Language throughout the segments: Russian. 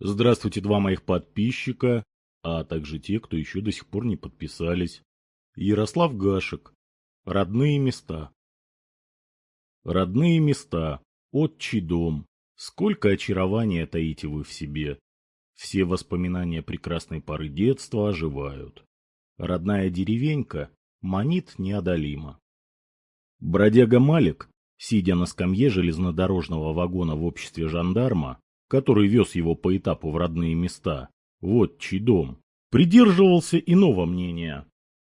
Здравствуйте, два моих подписчика, а также те, кто еще до сих пор не подписались. Ярослав Гашек. Родные места. Родные места. Отчий дом. Сколько очарования таите вы в себе. Все воспоминания прекрасной поры детства оживают. Родная деревенька манит неодолимо. Бродяга Малик, сидя на скамье железнодорожного вагона в обществе жандарма, который вез его по этапу в родные места, вот чей дом, придерживался иного мнения.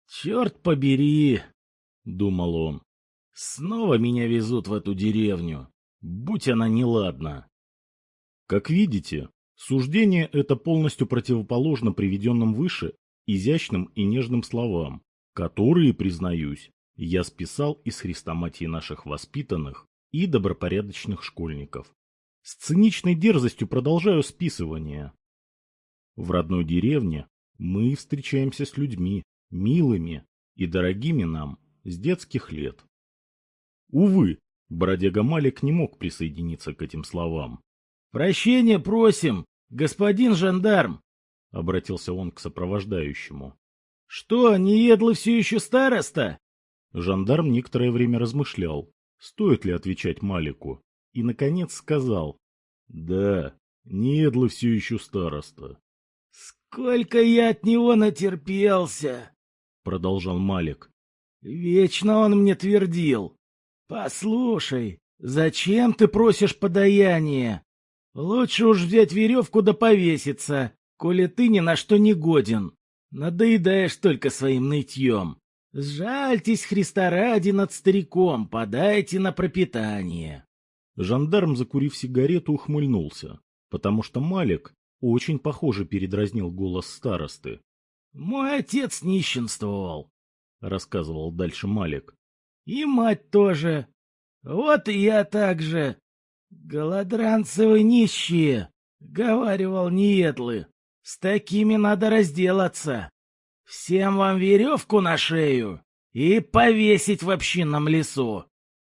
«Черт побери!» — думал он. «Снова меня везут в эту деревню, будь она неладна». Как видите, суждение это полностью противоположно приведенным выше изящным и нежным словам, которые, признаюсь, я списал из хрестоматии наших воспитанных и добропорядочных школьников. С циничной дерзостью продолжаю списывание. В родной деревне мы встречаемся с людьми, милыми и дорогими нам с детских лет. Увы, бродяга Малик не мог присоединиться к этим словам. — Прощения просим, господин жандарм! — обратился он к сопровождающему. — Что, неедлый все еще староста? Жандарм некоторое время размышлял, стоит ли отвечать Малику, и, наконец, сказал. — Да, Недлый все еще староста. — Сколько я от него натерпелся! — продолжал Малик. — Вечно он мне твердил. — Послушай, зачем ты просишь подаяние? Лучше уж взять веревку да повеситься, коли ты ни на что не годен. Надоедаешь только своим нытьем. Сжальтесь, Христа ради, над стариком, подайте на пропитание. Жандарм, закурив сигарету, ухмыльнулся, потому что Малик очень похоже передразнил голос старосты. — Мой отец нищенствовал, — рассказывал дальше Малик. — И мать тоже. Вот и я так же. Голодранцы нищие, — говаривал Ниетлы. С такими надо разделаться. Всем вам веревку на шею и повесить в общинном лесу.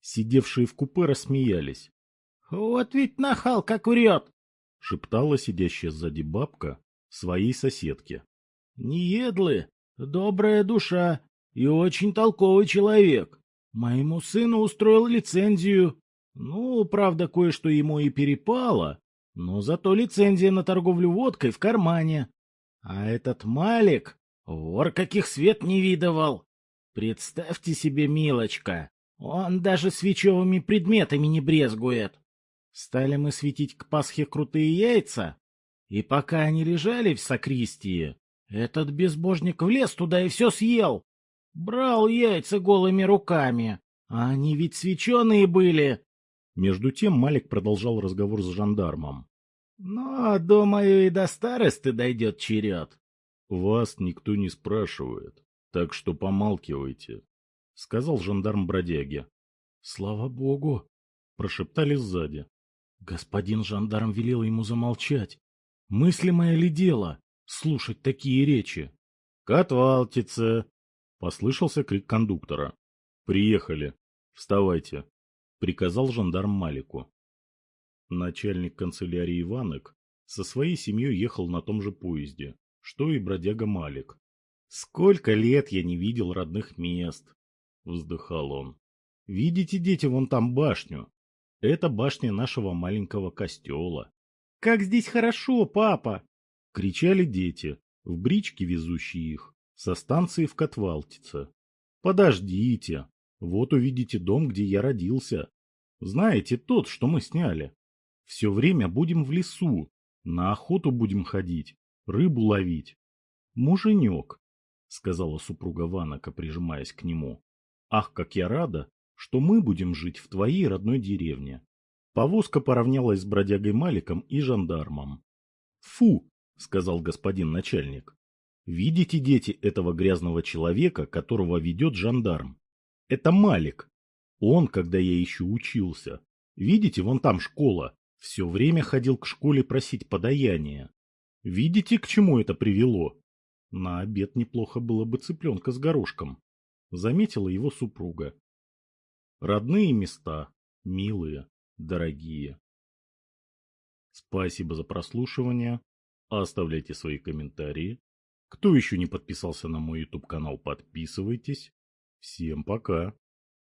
Сидевшие в купе рассмеялись. — Вот ведь нахал как врет! — шептала сидящая сзади бабка своей соседке. — Неедлы, добрая душа и очень толковый человек. Моему сыну устроил лицензию. Ну, правда, кое-что ему и перепало, но зато лицензия на торговлю водкой в кармане. А этот Малик Вор каких свет не видывал. Представьте себе, милочка, он даже свечевыми предметами не брезгует. Стали мы светить к Пасхе крутые яйца, и пока они лежали в сокристии, этот безбожник влез туда и все съел. Брал яйца голыми руками, а они ведь свеченые были. Между тем Малик продолжал разговор с жандармом. — Но, думаю, и до старосты дойдет черед. Вас никто не спрашивает, так что помалкивайте, — сказал жандарм бродяге. — Слава богу! — прошептали сзади. Господин жандарм велел ему замолчать. Мыслимое ли дело слушать такие речи? — Катвалтица! — послышался крик кондуктора. — Приехали. Вставайте, — приказал жандарм Малику. Начальник канцелярии Иванок со своей семьей ехал на том же поезде, что и бродяга Малик. «Сколько лет я не видел родных мест!» — вздыхал он. «Видите, дети, вон там башню? Это башня нашего маленького костела». «Как здесь хорошо, папа!» — кричали дети, в бричке везущие их, со станции в Котвалтице. «Подождите, вот увидите дом, где я родился. Знаете, тот, что мы сняли. Все время будем в лесу, на охоту будем ходить, рыбу ловить. Муженек, — сказала супруга Ванака, прижимаясь к нему. Ах, как я рада, что мы будем жить в твоей родной деревне. Повозка поравнялась с бродягой Маликом и жандармом. Фу, — сказал господин начальник. Видите, дети, этого грязного человека, которого ведет жандарм? Это Малик. Он, когда я еще учился. Видите, вон там школа. Все время ходил к школе просить подаяния. Видите, к чему это привело? На обед неплохо было бы цыпленка с горошком. Заметила его супруга. Родные места, милые, дорогие. Спасибо за прослушивание. Оставляйте свои комментарии. Кто еще не подписался на мой YouTube канал, подписывайтесь. Всем пока.